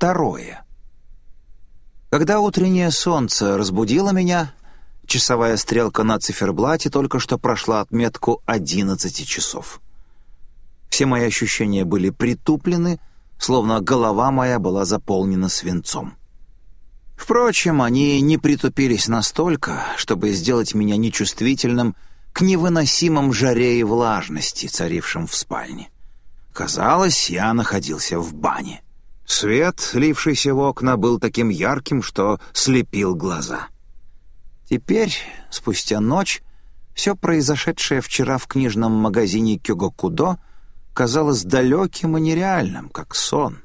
второе. Когда утреннее солнце разбудило меня, часовая стрелка на циферблате только что прошла отметку 11 часов. Все мои ощущения были притуплены, словно голова моя была заполнена свинцом. Впрочем, они не притупились настолько, чтобы сделать меня нечувствительным к невыносимым жаре и влажности, царившим в спальне. Казалось, я находился в бане. Свет, лившийся в окна, был таким ярким, что слепил глаза. Теперь, спустя ночь, все произошедшее вчера в книжном магазине Кюгокудо казалось далеким и нереальным, как сон.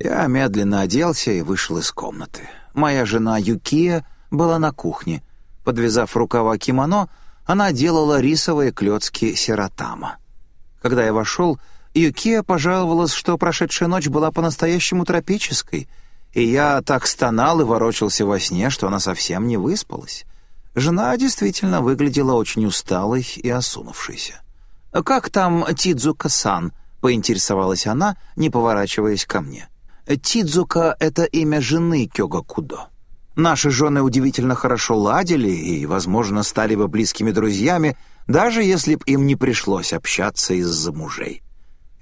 Я медленно оделся и вышел из комнаты. Моя жена Юкия была на кухне. Подвязав рукава кимоно, она делала рисовые клетки сиротама. Когда я вошел, Юкия пожаловалась, что прошедшая ночь была по-настоящему тропической, и я так стонал и ворочался во сне, что она совсем не выспалась. Жена действительно выглядела очень усталой и осунувшейся. «Как там Тидзука-сан?» — поинтересовалась она, не поворачиваясь ко мне. «Тидзука — это имя жены Кёга-кудо. Наши жены удивительно хорошо ладили и, возможно, стали бы близкими друзьями, даже если б им не пришлось общаться из-за мужей.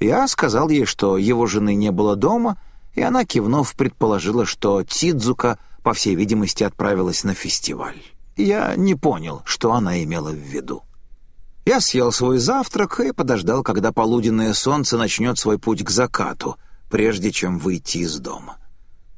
Я сказал ей, что его жены не было дома, и она, кивнув, предположила, что Тидзука, по всей видимости, отправилась на фестиваль. Я не понял, что она имела в виду. Я съел свой завтрак и подождал, когда полуденное солнце начнет свой путь к закату, прежде чем выйти из дома.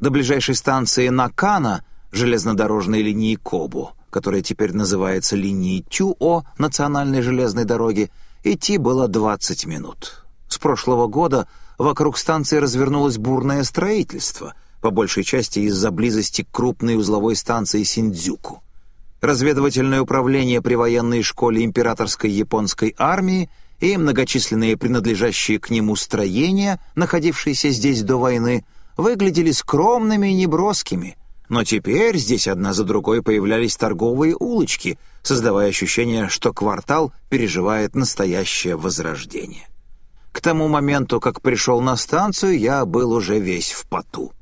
До ближайшей станции Накана, железнодорожной линии Кобу, которая теперь называется линией Тюо национальной железной дороги, идти было 20 минут. С прошлого года вокруг станции развернулось бурное строительство, по большей части из-за близости к крупной узловой станции Синдзюку. Разведывательное управление при военной школе императорской японской армии и многочисленные принадлежащие к нему строения, находившиеся здесь до войны, выглядели скромными и неброскими, но теперь здесь одна за другой появлялись торговые улочки, создавая ощущение, что квартал переживает настоящее возрождение. К тому моменту, как пришел на станцию, я был уже весь в поту.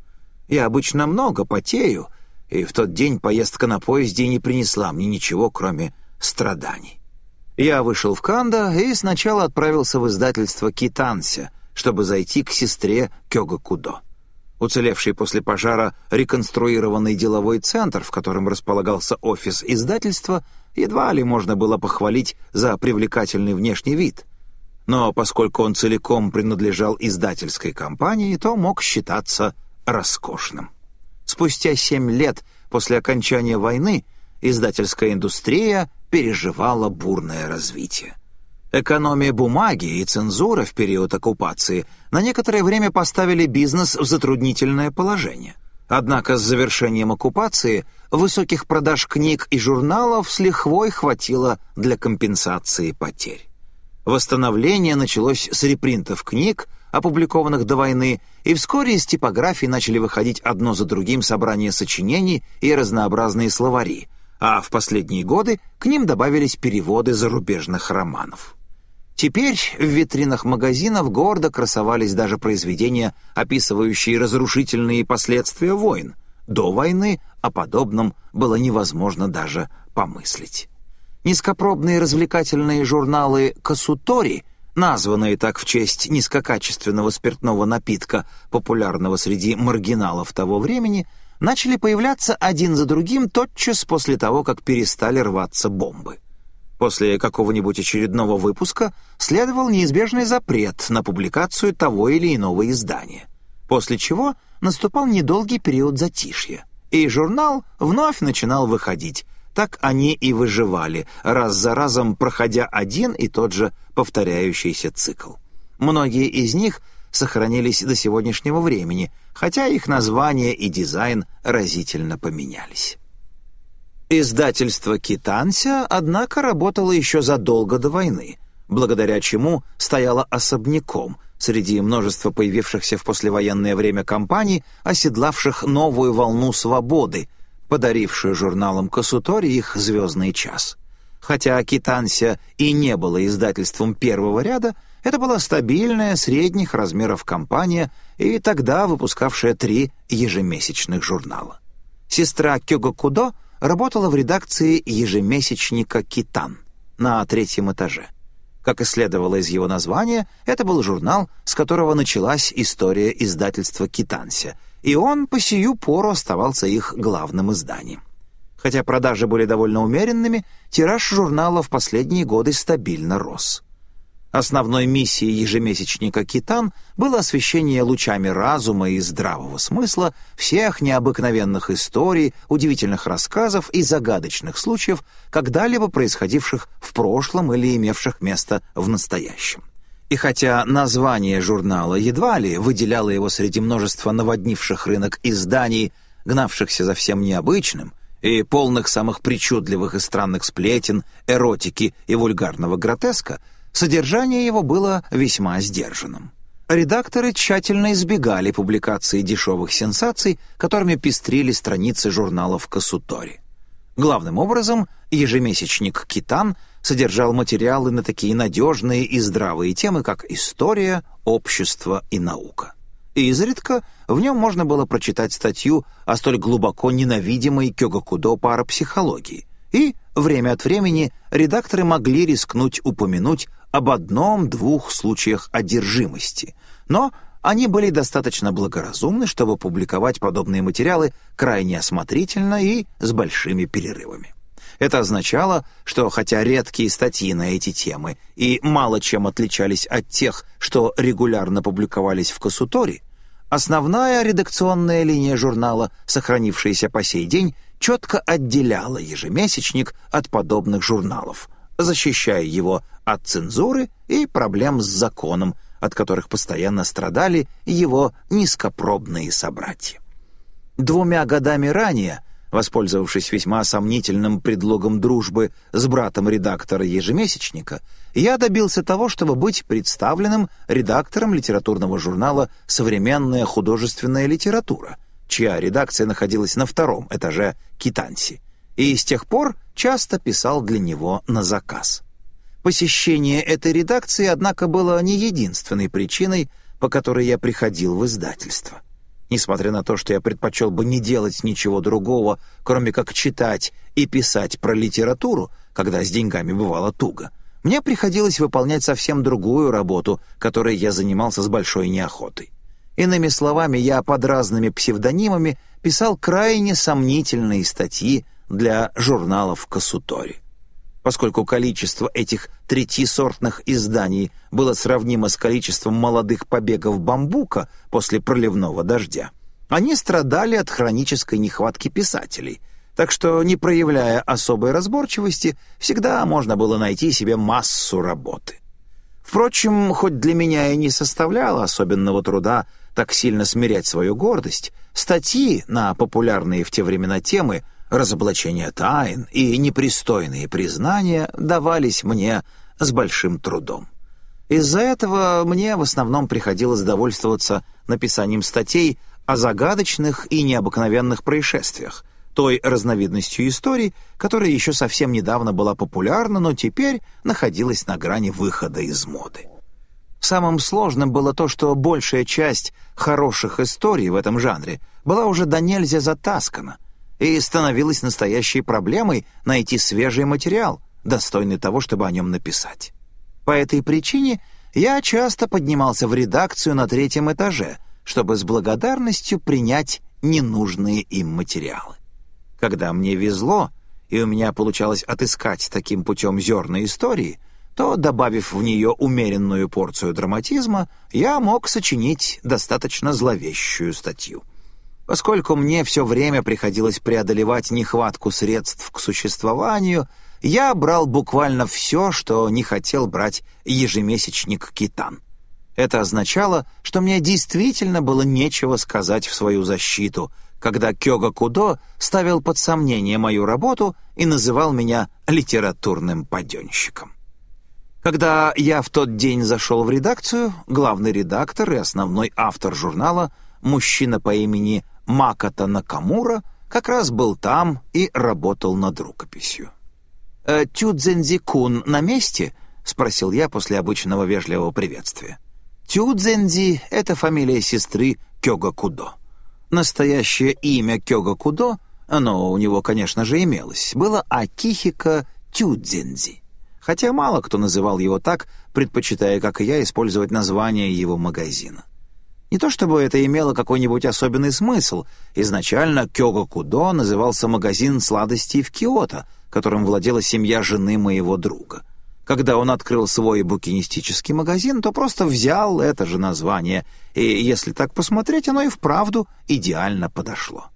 Я обычно много потею, и в тот день поездка на поезде не принесла мне ничего, кроме страданий. Я вышел в Канда и сначала отправился в издательство «Китанся», чтобы зайти к сестре Кёга Кудо. Уцелевший после пожара реконструированный деловой центр, в котором располагался офис издательства, едва ли можно было похвалить за привлекательный внешний вид но поскольку он целиком принадлежал издательской компании, то мог считаться роскошным. Спустя семь лет после окончания войны издательская индустрия переживала бурное развитие. Экономия бумаги и цензура в период оккупации на некоторое время поставили бизнес в затруднительное положение. Однако с завершением оккупации высоких продаж книг и журналов с лихвой хватило для компенсации потерь. Восстановление началось с репринтов книг, опубликованных до войны, и вскоре из типографий начали выходить одно за другим собрания сочинений и разнообразные словари, а в последние годы к ним добавились переводы зарубежных романов. Теперь в витринах магазинов гордо красовались даже произведения, описывающие разрушительные последствия войн. До войны о подобном было невозможно даже помыслить. Низкопробные развлекательные журналы «Касутори», названные так в честь низкокачественного спиртного напитка, популярного среди маргиналов того времени, начали появляться один за другим тотчас после того, как перестали рваться бомбы. После какого-нибудь очередного выпуска следовал неизбежный запрет на публикацию того или иного издания, после чего наступал недолгий период затишья, и журнал вновь начинал выходить, так они и выживали, раз за разом проходя один и тот же повторяющийся цикл. Многие из них сохранились до сегодняшнего времени, хотя их название и дизайн разительно поменялись. Издательство «Китанся», однако, работало еще задолго до войны, благодаря чему стояло особняком среди множества появившихся в послевоенное время компаний, оседлавших новую волну свободы — подарившую журналам Касутори их «Звездный час». Хотя «Китанся» и не было издательством первого ряда, Это была стабильная, средних размеров компания и тогда выпускавшая три ежемесячных журнала. Сестра Кёга Кудо работала в редакции ежемесячника «Китан» на третьем этаже. Как и следовало из его названия, это был журнал, с которого началась история издательства «Китанся», и он по сию пору оставался их главным изданием. Хотя продажи были довольно умеренными, тираж журнала в последние годы стабильно рос. Основной миссией ежемесячника «Китан» было освещение лучами разума и здравого смысла всех необыкновенных историй, удивительных рассказов и загадочных случаев, когда-либо происходивших в прошлом или имевших место в настоящем. И хотя название журнала едва ли выделяло его среди множества наводнивших рынок изданий, гнавшихся за всем необычным, и полных самых причудливых и странных сплетен, эротики и вульгарного гротеска, содержание его было весьма сдержанным. Редакторы тщательно избегали публикации дешевых сенсаций, которыми пестрили страницы журналов Касутори. Главным образом, ежемесячник «Китан» содержал материалы на такие надежные и здравые темы, как история, общество и наука и изредка в нем можно было прочитать статью о столь глубоко ненавидимой Кёгакудо парапсихологии. И время от времени редакторы могли рискнуть упомянуть об одном-двух случаях одержимости, но они были достаточно благоразумны, чтобы публиковать подобные материалы крайне осмотрительно и с большими перерывами. Это означало, что хотя редкие статьи на эти темы и мало чем отличались от тех, что регулярно публиковались в Касутори, Основная редакционная линия журнала, сохранившаяся по сей день, четко отделяла ежемесячник от подобных журналов, защищая его от цензуры и проблем с законом, от которых постоянно страдали его низкопробные собратья. Двумя годами ранее Воспользовавшись весьма сомнительным предлогом дружбы с братом редактора ежемесячника, я добился того, чтобы быть представленным редактором литературного журнала «Современная художественная литература», чья редакция находилась на втором этаже Китанси, и с тех пор часто писал для него на заказ. Посещение этой редакции, однако, было не единственной причиной, по которой я приходил в издательство. Несмотря на то, что я предпочел бы не делать ничего другого, кроме как читать и писать про литературу, когда с деньгами бывало туго, мне приходилось выполнять совсем другую работу, которой я занимался с большой неохотой. Иными словами, я под разными псевдонимами писал крайне сомнительные статьи для журналов Касутори. Поскольку количество этих третьесортных изданий было сравнимо с количеством молодых побегов бамбука после проливного дождя, они страдали от хронической нехватки писателей, так что, не проявляя особой разборчивости, всегда можно было найти себе массу работы. Впрочем, хоть для меня и не составляло особенного труда так сильно смирять свою гордость, статьи на популярные в те времена темы – разоблачение тайн и непристойные признания давались мне с большим трудом. Из-за этого мне в основном приходилось довольствоваться написанием статей о загадочных и необыкновенных происшествиях, той разновидностью историй, которая еще совсем недавно была популярна, но теперь находилась на грани выхода из моды. Самым сложным было то, что большая часть хороших историй в этом жанре была уже до нельзя затаскана — и становилось настоящей проблемой найти свежий материал, достойный того, чтобы о нем написать. По этой причине я часто поднимался в редакцию на третьем этаже, чтобы с благодарностью принять ненужные им материалы. Когда мне везло, и у меня получалось отыскать таким путем зерна истории, то, добавив в нее умеренную порцию драматизма, я мог сочинить достаточно зловещую статью. Поскольку мне все время приходилось преодолевать нехватку средств к существованию, я брал буквально все, что не хотел брать ежемесячник «Китан». Это означало, что мне действительно было нечего сказать в свою защиту, когда Кёга Кудо ставил под сомнение мою работу и называл меня литературным паденщиком. Когда я в тот день зашел в редакцию, главный редактор и основной автор журнала, мужчина по имени Маката Накамура как раз был там и работал над рукописью. «Э, «Тюдзензи-кун на месте?» —— спросил я после обычного вежливого приветствия. Тюдзензи — это фамилия сестры Кёга Кудо. Настоящее имя Кёга Кудо, оно у него, конечно же, имелось, было Акихика Тюдзензи. Хотя мало кто называл его так, предпочитая, как и я, использовать название его магазина. Не то чтобы это имело какой-нибудь особенный смысл. Изначально Кёга Кудо назывался магазин сладостей в Киото, которым владела семья жены моего друга. Когда он открыл свой букинистический магазин, то просто взял это же название, и, если так посмотреть, оно и вправду идеально подошло.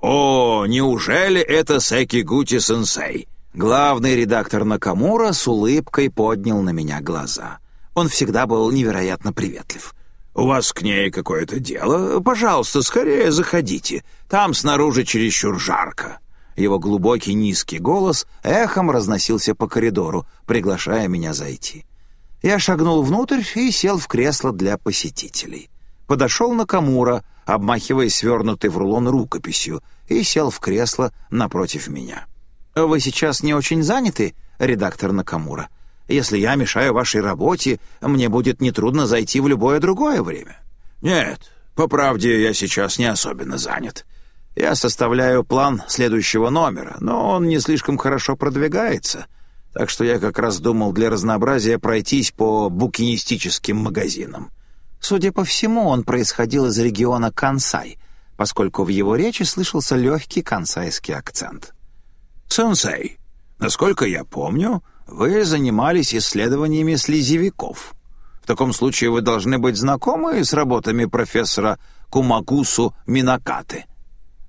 «О, неужели это Секи Гути-сенсей?» Главный редактор Накамура с улыбкой поднял на меня глаза. Он всегда был невероятно приветлив. «У вас к ней какое-то дело? Пожалуйста, скорее заходите. Там снаружи чересчур жарко». Его глубокий низкий голос эхом разносился по коридору, приглашая меня зайти. Я шагнул внутрь и сел в кресло для посетителей. Подошел Накамура, обмахиваясь свернутой в рулон рукописью, и сел в кресло напротив меня. «Вы сейчас не очень заняты, редактор Накамура?» Если я мешаю вашей работе, мне будет нетрудно зайти в любое другое время». «Нет, по правде, я сейчас не особенно занят. Я составляю план следующего номера, но он не слишком хорошо продвигается, так что я как раз думал для разнообразия пройтись по букинистическим магазинам. Судя по всему, он происходил из региона Кансай, поскольку в его речи слышался легкий кансайский акцент. «Сенсей, насколько я помню, вы занимались исследованиями слизевиков. В таком случае вы должны быть знакомы с работами профессора Кумакусу Минакаты.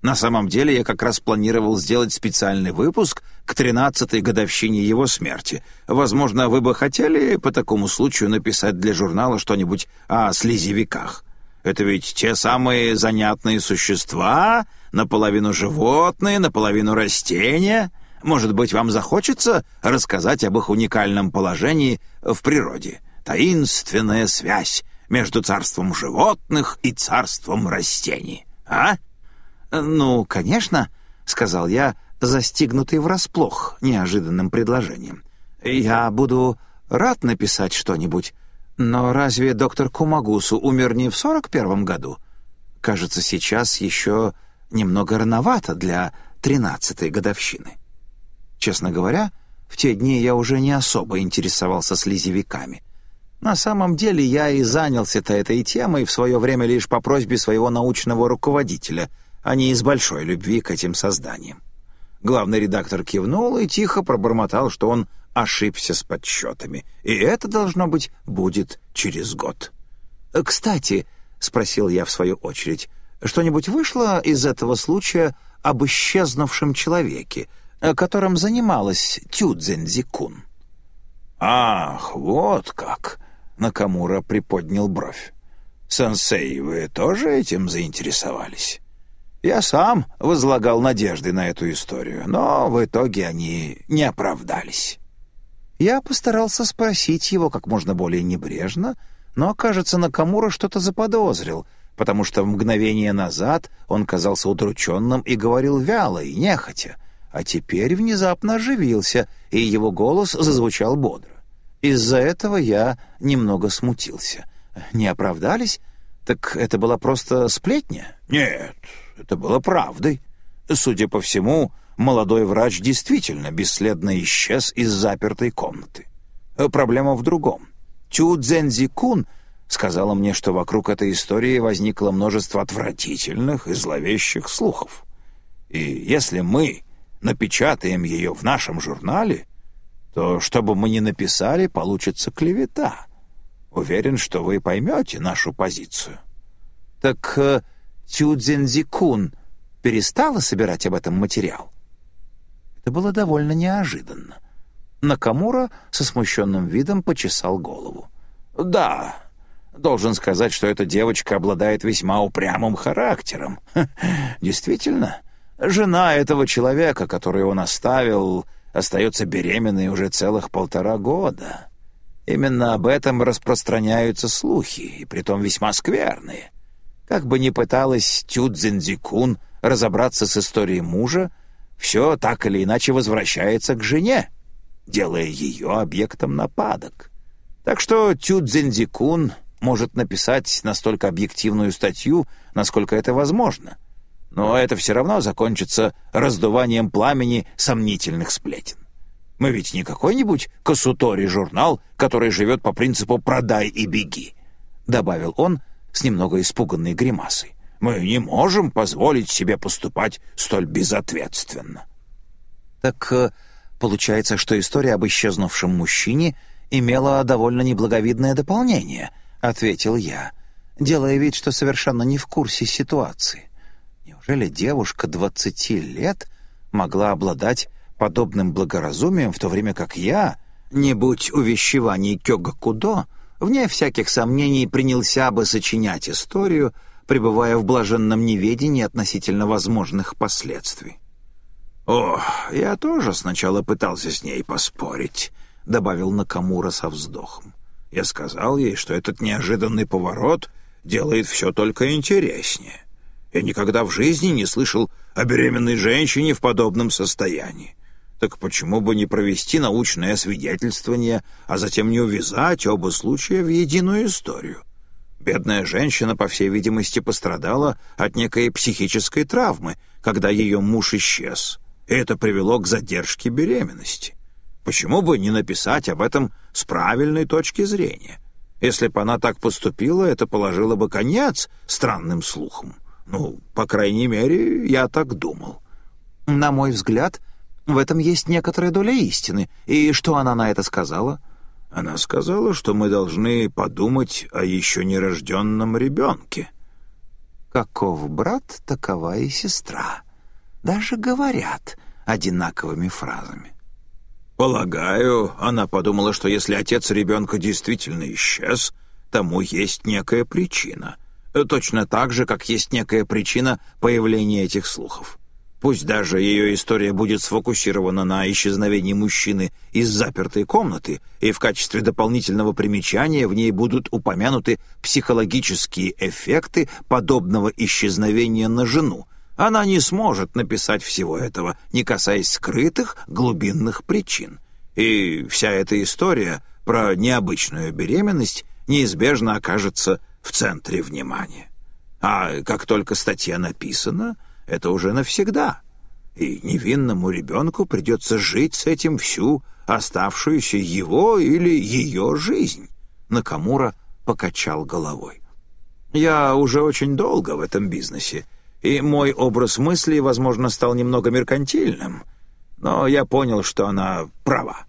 На самом деле я как раз планировал сделать специальный выпуск к 13-й годовщине его смерти. Возможно, вы бы хотели по такому случаю написать для журнала что-нибудь о слизевиках. Это ведь те самые занятные существа, наполовину животные, наполовину растения — может быть, вам захочется рассказать об их уникальном положении в природе? Таинственная связь между царством животных и царством растений, а? Ну, конечно, сказал я, застигнутый врасплох неожиданным предложением. Я буду рад написать что-нибудь. Но разве доктор Кумагусу умер не в сорок первом году? Кажется, сейчас еще немного рановато для тринадцатой годовщины. Честно говоря, в те дни я уже не особо интересовался слизевиками. На самом деле я и занялся-то этой темой в свое время лишь по просьбе своего научного руководителя, а не из большой любви к этим созданиям. Главный редактор кивнул и тихо пробормотал, что он ошибся с подсчетами, и это, должно быть, будет через год. «Кстати», — спросил я в свою очередь, — «что-нибудь вышло из этого случая об исчезнувшем человеке, которым занималась Тюдзензи-кун. «Ах, вот как!» — Накамура приподнял бровь. «Сенсей, вы тоже этим заинтересовались?» «Я сам возлагал надежды на эту историю, но в итоге они не оправдались». Я постарался спросить его как можно более небрежно, но, кажется, Накамура что-то заподозрил, потому что в мгновение назад он казался удрученным и говорил вяло и нехотя — а теперь внезапно оживился, и его голос зазвучал бодро. Из-за этого я немного смутился. Не оправдались? Так это была просто сплетня? Нет, это было правдой. Судя по всему, молодой врач действительно бесследно исчез из запертой комнаты. Проблема в другом. Чу Цзэнзи-кун сказала мне, что вокруг этой истории возникло множество отвратительных и зловещих слухов. И если мы напечатаем ее в нашем журнале, то, что бы мы ни написали, получится клевета. Уверен, что вы поймете нашу позицию». «Так э, Тюдзензи-кун перестала собирать об этом материал?» Это было довольно неожиданно. Накамура со смущенным видом почесал голову. «Да, должен сказать, что эта девочка обладает весьма упрямым характером. Действительно, Жена этого человека, который он оставил, остается беременной уже целых полтора года. Именно об этом распространяются слухи, и притом весьма скверные. Как бы ни пыталась Тюдзензикун разобраться с историей мужа, все так или иначе возвращается к жене. делая ее объектом нападок. Так что Тюдзензикун может написать настолько объективную статью, насколько это возможно. Но это все равно закончится раздуванием пламени сомнительных сплетен. Мы ведь не какой-нибудь косутори-журнал, который живет по принципу «продай и беги», — добавил он с немного испуганной гримасой. «Мы не можем позволить себе поступать столь безответственно». Так э, получается, что история об исчезнувшем мужчине имела довольно неблаговидное дополнение, ответил я, делая вид, что совершенно не в курсе ситуации. Неужели девушка двадцати лет могла обладать подобным благоразумием, в то время как я, не будь увещеваний Кёга Кудо, вне всяких сомнений принялся бы сочинять историю, пребывая в блаженном неведении относительно возможных последствий. «О, я тоже сначала пытался с ней поспорить», — добавил Накамура со вздохом. «Я сказал ей, что этот неожиданный поворот делает все только интереснее. Я никогда в жизни не слышал о беременной женщине в подобном состоянии. Так почему бы не провести научное освидетельствование, а затем не увязать оба случая в единую историю? Бедная женщина, по всей видимости, пострадала от некой психической травмы, когда ее муж исчез, и это привело к задержке беременности. Почему бы не написать об этом с правильной точки зрения? Если бы она так поступила, это положило бы конец странным слухам. Ну, по крайней мере, я так думал. На мой взгляд, в этом есть некоторая доля истины. И что она на это сказала? Она сказала, что мы должны подумать о еще нерожденном ребенке. Каков брат, такова и сестра. Даже говорят одинаковыми фразами. Полагаю, она подумала, что если отец ребенка действительно исчез, тому есть некая причина. Точно так же, как есть некая причина появления этих слухов. Пусть даже ее история будет сфокусирована на исчезновении мужчины из запертой комнаты, и в качестве дополнительного примечания в ней будут упомянуты психологические эффекты подобного исчезновения на жену, она не сможет написать всего этого, не касаясь скрытых глубинных причин. И вся эта история про необычную беременность неизбежно окажется в центре внимания. А как только статья написана, это уже навсегда. И невинному ребенку придется жить с этим всю оставшуюся его или ее жизнь. Накамура покачал головой. «Я уже очень долго в этом бизнесе, и мой образ мысли, возможно, стал немного меркантильным, но я понял, что она права.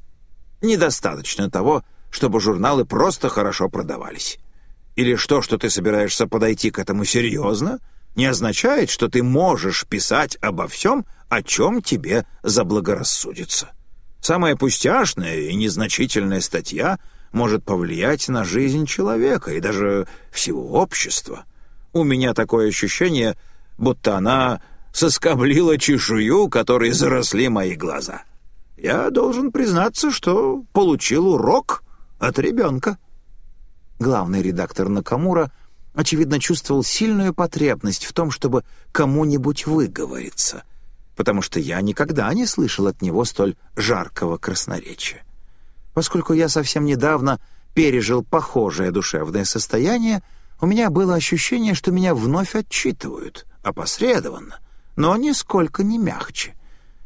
Недостаточно того, чтобы журналы просто хорошо продавались. Или что, что ты собираешься подойти к этому серьезно — не означает, что ты можешь писать обо всем, о чем тебе заблагорассудится. Самая пустяшная и незначительная статья может повлиять на жизнь человека и даже всего общества. У меня такое ощущение, будто она соскоблила чешую, которой заросли мои глаза. Я должен признаться, что получил урок от ребенка. Главный редактор Накамура — очевидно, чувствовал сильную потребность в том, чтобы кому-нибудь выговориться, потому что я никогда не слышал от него столь жаркого красноречия. Поскольку я совсем недавно пережил похожее душевное состояние, у меня было ощущение, что меня вновь отчитывают, опосредованно, но нисколько не мягче.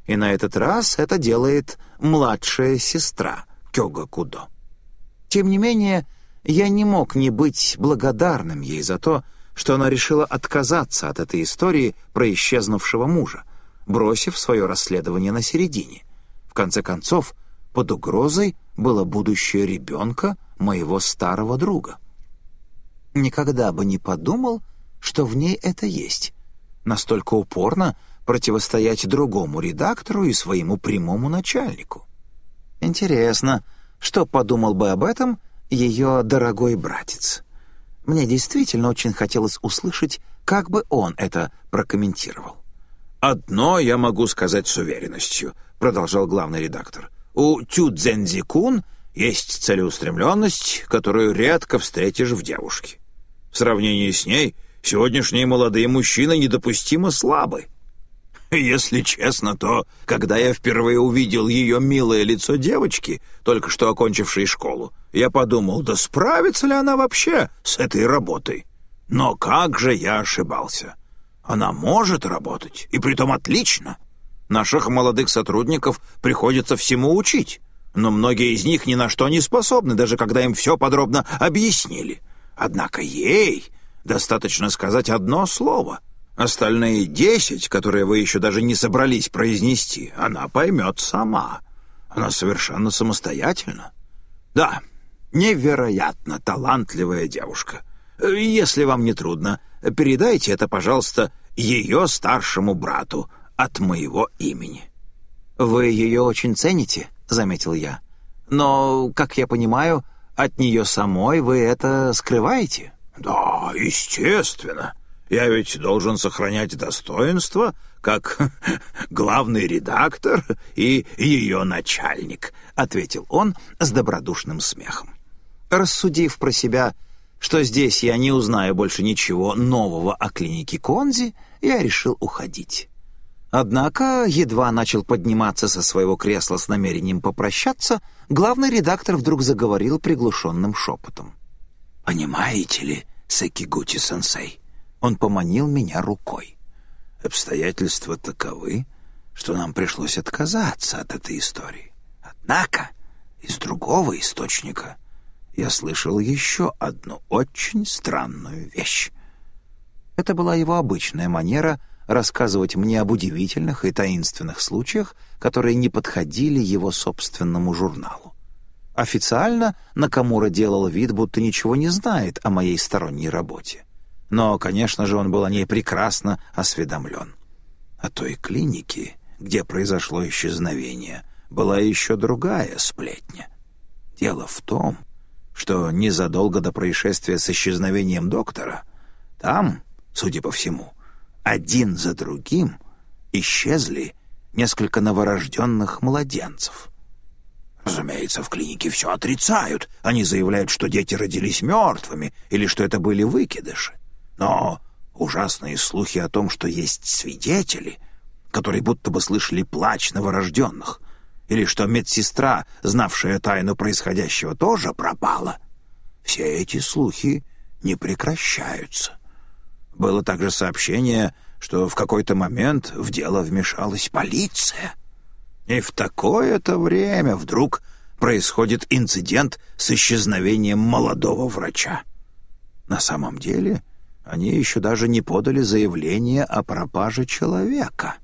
И на этот раз это делает младшая сестра Кёга Кудо. Тем не менее, я не мог не быть благодарным ей за то, что она решила отказаться от этой истории про исчезнувшего мужа, бросив свое расследование на середине. В конце концов, под угрозой было будущее ребенка моего старого друга. Никогда бы не подумал, что в ней это есть. Настолько упорно противостоять другому редактору и своему прямому начальнику. Интересно, что подумал бы об этом — ее дорогой братец. Мне действительно очень хотелось услышать, как бы он это прокомментировал. «Одно я могу сказать с уверенностью», — продолжал главный редактор. «У Тюдзензи-кун есть целеустремленность, которую редко встретишь в девушке. В сравнении с ней сегодняшние молодые мужчины недопустимо слабы». Если честно, то, когда я впервые увидел ее милое лицо девочки, только что окончившей школу, я подумал, да справится ли она вообще с этой работой? Но как же я ошибался. Она может работать, и притом отлично. Наших молодых сотрудников приходится всему учить, но многие из них ни на что не способны, даже когда им все подробно объяснили. Однако ей достаточно сказать одно слово — Остальные десять, которые вы еще даже не собрались произнести, она поймет сама. Она совершенно самостоятельна. Да, невероятно талантливая девушка. Если вам не трудно, передайте это, пожалуйста, ее старшему брату от моего имени». «Вы ее очень цените», — заметил я. «Но, как я понимаю, от нее самой вы это скрываете?» «Да, естественно. Я ведь должен сохранять достоинство, как главный редактор и ее начальник», — ответил он с добродушным смехом. Рассудив про себя, что здесь я не узнаю больше ничего нового о клинике Конзи, я решил уходить. Однако, едва начал подниматься со своего кресла с намерением попрощаться, главный редактор вдруг заговорил приглушенным шепотом. «Понимаете ли, Секигути-сенсей, он поманил меня рукой. Обстоятельства таковы, что нам пришлось отказаться от этой истории. Однако из другого источника я слышал еще одну очень странную вещь. Это была его обычная манера рассказывать мне об удивительных и таинственных случаях, которые не подходили его собственному журналу. Официально Накамура делал вид, будто ничего не знает о моей сторонней работе. Но, конечно же, он был о ней прекрасно осведомлен. О той клинике, где произошло исчезновение, была еще другая сплетня. Дело в том, что незадолго до происшествия с исчезновением доктора там, судя по всему, один за другим исчезли несколько новорожденных младенцев. Разумеется, в клинике все отрицают. Они заявляют, что дети родились мертвыми или что это были выкидыши. Но ужасные слухи о том, что есть свидетели, которые будто бы слышали плач новорожденных, или что медсестра, знавшая тайну происходящего, тоже пропала, все эти слухи не прекращаются. Было также сообщение, что в какой-то момент в дело вмешалась полиция. И в такое-то время вдруг происходит инцидент с исчезновением молодого врача. На самом деле они еще даже не подали заявление о пропаже человека.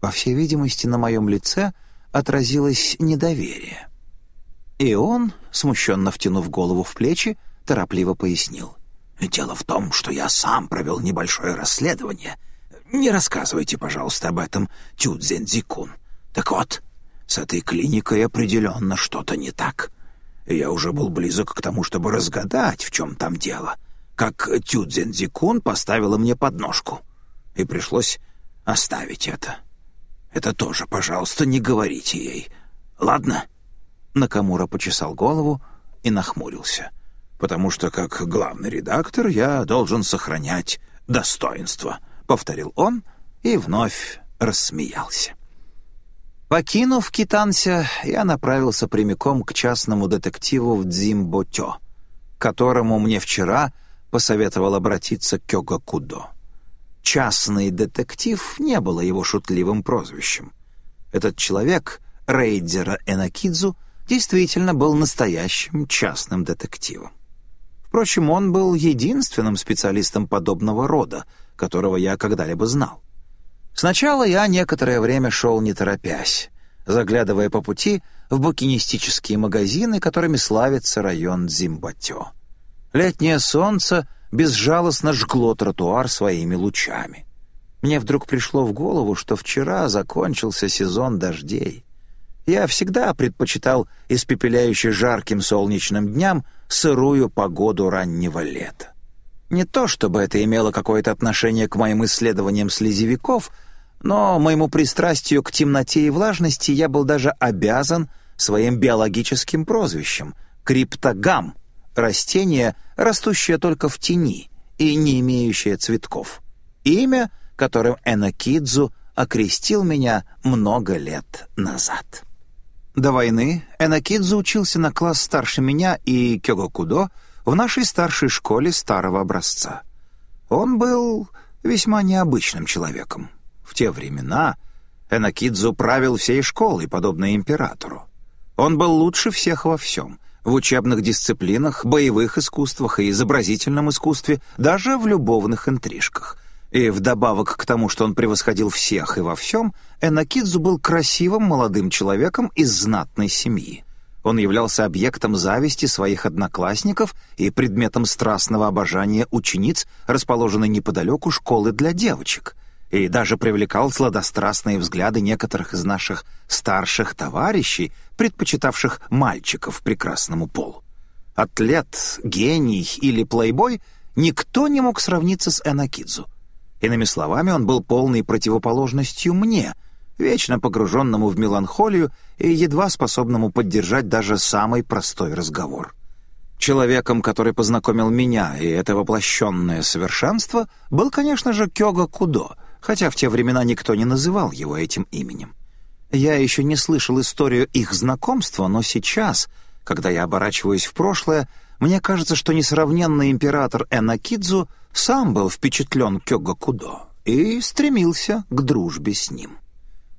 По всей видимости, на моем лице отразилось недоверие. И он, смущенно втянув голову в плечи, торопливо пояснил. «Дело в том, что я сам провел небольшое расследование. Не рассказывайте, пожалуйста, об этом Тюдзензикун. Так вот, с этой клиникой определенно что-то не так. Я уже был близок к тому, чтобы разгадать, в чем там дело» как Тюдзензикун поставила мне подножку. И пришлось оставить это. Это тоже, пожалуйста, не говорите ей. Ладно?» Накамура почесал голову и нахмурился. «Потому что, как главный редактор, я должен сохранять достоинство», — повторил он и вновь рассмеялся. Покинув Китанся, я направился прямиком к частному детективу в Дзимботё, которому мне вчера посоветовал обратиться Кёга Кудо. «Частный детектив» не было его шутливым прозвищем. Этот человек, рейдера Энакидзу, действительно был настоящим частным детективом. Впрочем, он был единственным специалистом подобного рода, которого я когда-либо знал. Сначала я некоторое время шел не торопясь, заглядывая по пути в букинистические магазины, которыми славится район Дзимбатё. Летнее солнце безжалостно жгло тротуар своими лучами. Мне вдруг пришло в голову, что вчера закончился сезон дождей. Я всегда предпочитал испепеляющий жарким солнечным дням сырую погоду раннего лета. Не то чтобы это имело какое-то отношение к моим исследованиям слезевиков, но моему пристрастию к темноте и влажности я был даже обязан своим биологическим прозвищем — криптогам, растение, растущее только в тени и не имеющее цветков. Имя, которым Энакидзу окрестил меня много лет назад. До войны Энакидзу учился на класс старше меня и Кёгокудо в нашей старшей школе старого образца. Он был весьма необычным человеком. В те времена Энакидзу правил всей школой, подобно императору. Он был лучше всех во всем — в учебных дисциплинах, боевых искусствах и изобразительном искусстве, даже в любовных интрижках. И вдобавок к тому, что он превосходил всех и во всем, Энакидзу был красивым молодым человеком из знатной семьи. Он являлся объектом зависти своих одноклассников и предметом страстного обожания учениц, расположенной неподалеку школы для девочек — и даже привлекал сладострастные взгляды некоторых из наших старших товарищей, предпочитавших мальчиков прекрасному полу. Атлет, гений или плейбой никто не мог сравниться с Энакидзу. Иными словами, он был полной противоположностью мне, вечно погруженному в меланхолию и едва способному поддержать даже самый простой разговор. Человеком, который познакомил меня и это воплощенное совершенство, был, конечно же, Кёга Кудо — хотя в те времена никто не называл его этим именем. Я еще не слышал историю их знакомства, но сейчас, когда я оборачиваюсь в прошлое, мне кажется, что несравненный император Энакидзу сам был впечатлен Кёга Кудо и стремился к дружбе с ним.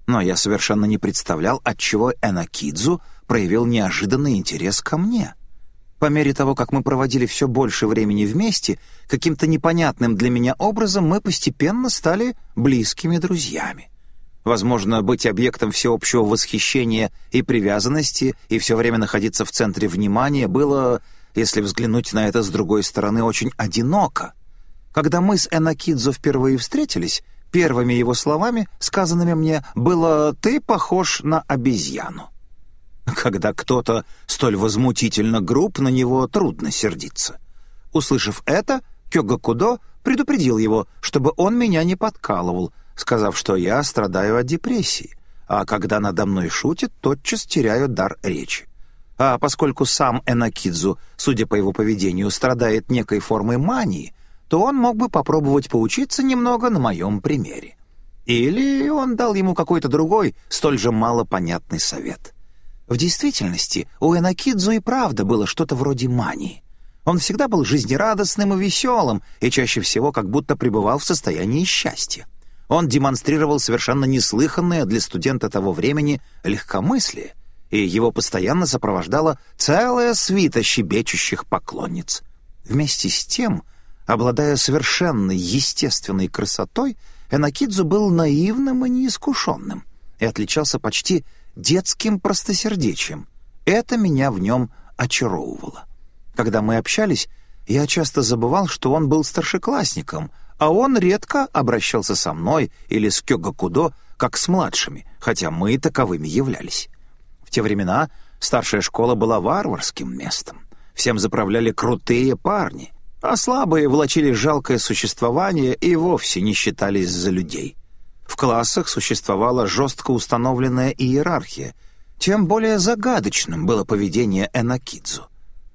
Но я совершенно не представлял, отчего Энакидзу проявил неожиданный интерес ко мне — по мере того, как мы проводили все больше времени вместе, каким-то непонятным для меня образом мы постепенно стали близкими друзьями. Возможно, быть объектом всеобщего восхищения и привязанности и все время находиться в центре внимания было, если взглянуть на это с другой стороны, очень одиноко. Когда мы с Энакидзо впервые встретились, первыми его словами, сказанными мне, было «ты похож на обезьяну». Когда кто-то столь возмутительно груб, на него трудно сердиться. Услышав это, Кёга Кудо предупредил его, чтобы он меня не подкалывал, сказав, что я страдаю от депрессии, а когда надо мной шутит, тотчас теряю дар речи. А поскольку сам Энакидзу, судя по его поведению, страдает некой формой мании, то он мог бы попробовать поучиться немного на моем примере. Или он дал ему какой-то другой, столь же малопонятный совет — в действительности у Энакидзу и правда было что-то вроде мании. Он всегда был жизнерадостным и веселым, и чаще всего как будто пребывал в состоянии счастья. Он демонстрировал совершенно неслыханное для студента того времени легкомыслие, и его постоянно сопровождала целая свита щебечущих поклонниц. Вместе с тем, обладая совершенной естественной красотой, Энакидзу был наивным и неискушенным и отличался почти детским простосердечием. Это меня в нем очаровывало. Когда мы общались, я часто забывал, что он был старшеклассником, а он редко обращался со мной или с Кёгакудо, как с младшими, хотя мы таковыми являлись. В те времена старшая школа была варварским местом. Всем заправляли крутые парни, а слабые влачили жалкое существование и вовсе не считались за людей. В классах существовала жестко установленная иерархия. Тем более загадочным было поведение Энакидзу.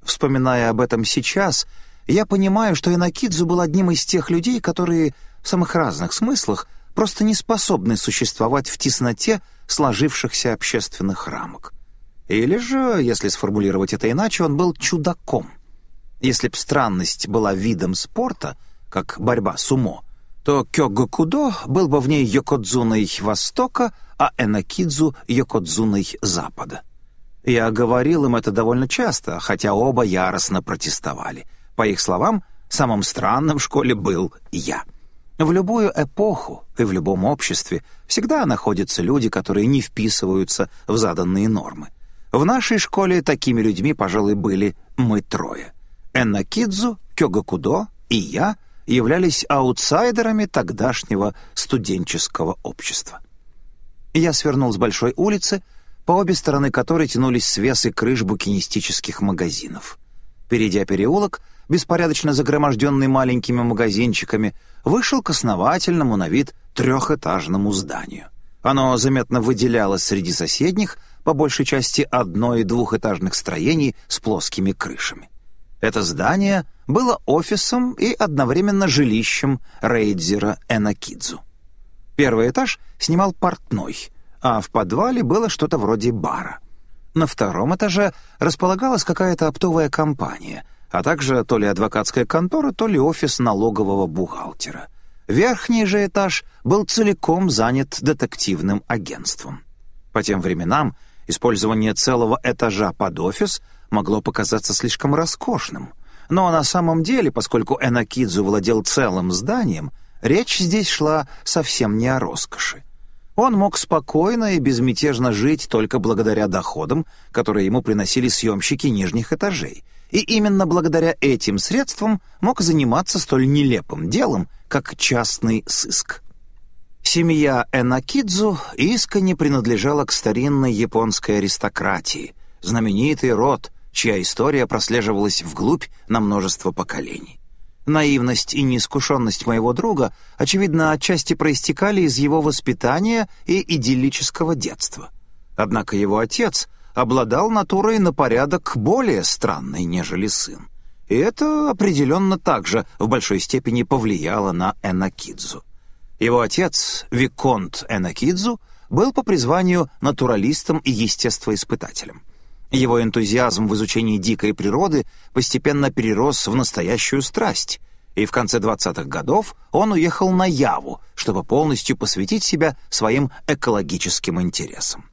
Вспоминая об этом сейчас, я понимаю, что Энакидзу был одним из тех людей, которые в самых разных смыслах просто не способны существовать в тесноте сложившихся общественных рамок. Или же, если сформулировать это иначе, он был чудаком. Если б странность была видом спорта, как борьба с умо, то Кёгокудо был бы в ней Йокодзуной Востока, а Энакидзу — Йокодзуной Запада. Я говорил им это довольно часто, хотя оба яростно протестовали. По их словам, самым странным в школе был я. В любую эпоху и в любом обществе всегда находятся люди, которые не вписываются в заданные нормы. В нашей школе такими людьми, пожалуй, были мы трое. Энакидзу, Кёгокудо и я — являлись аутсайдерами тогдашнего студенческого общества. Я свернул с большой улицы, по обе стороны которой тянулись свесы крыш букинистических магазинов. Перейдя переулок, беспорядочно загроможденный маленькими магазинчиками, вышел к основательному на вид трехэтажному зданию. Оно заметно выделялось среди соседних, по большей части одно- и двухэтажных строений с плоскими крышами. Это здание было офисом и одновременно жилищем рейдзера Энакидзу. Первый этаж снимал портной, а в подвале было что-то вроде бара. На втором этаже располагалась какая-то оптовая компания, а также то ли адвокатская контора, то ли офис налогового бухгалтера. Верхний же этаж был целиком занят детективным агентством. По тем временам использование целого этажа под офис могло показаться слишком роскошным. Но на самом деле, поскольку Энакидзу владел целым зданием, речь здесь шла совсем не о роскоши. Он мог спокойно и безмятежно жить только благодаря доходам, которые ему приносили съемщики нижних этажей. И именно благодаря этим средствам мог заниматься столь нелепым делом, как частный сыск. Семья Энакидзу искренне принадлежала к старинной японской аристократии, знаменитый род, чья история прослеживалась вглубь на множество поколений. Наивность и неискушенность моего друга, очевидно, отчасти проистекали из его воспитания и идиллического детства. Однако его отец обладал натурой на порядок более странной, нежели сын. И это определенно также в большой степени повлияло на Энакидзу. Его отец, Виконт Энакидзу, был по призванию натуралистом и естествоиспытателем. Его энтузиазм в изучении дикой природы постепенно перерос в настоящую страсть, и в конце 20-х годов он уехал на Яву, чтобы полностью посвятить себя своим экологическим интересам.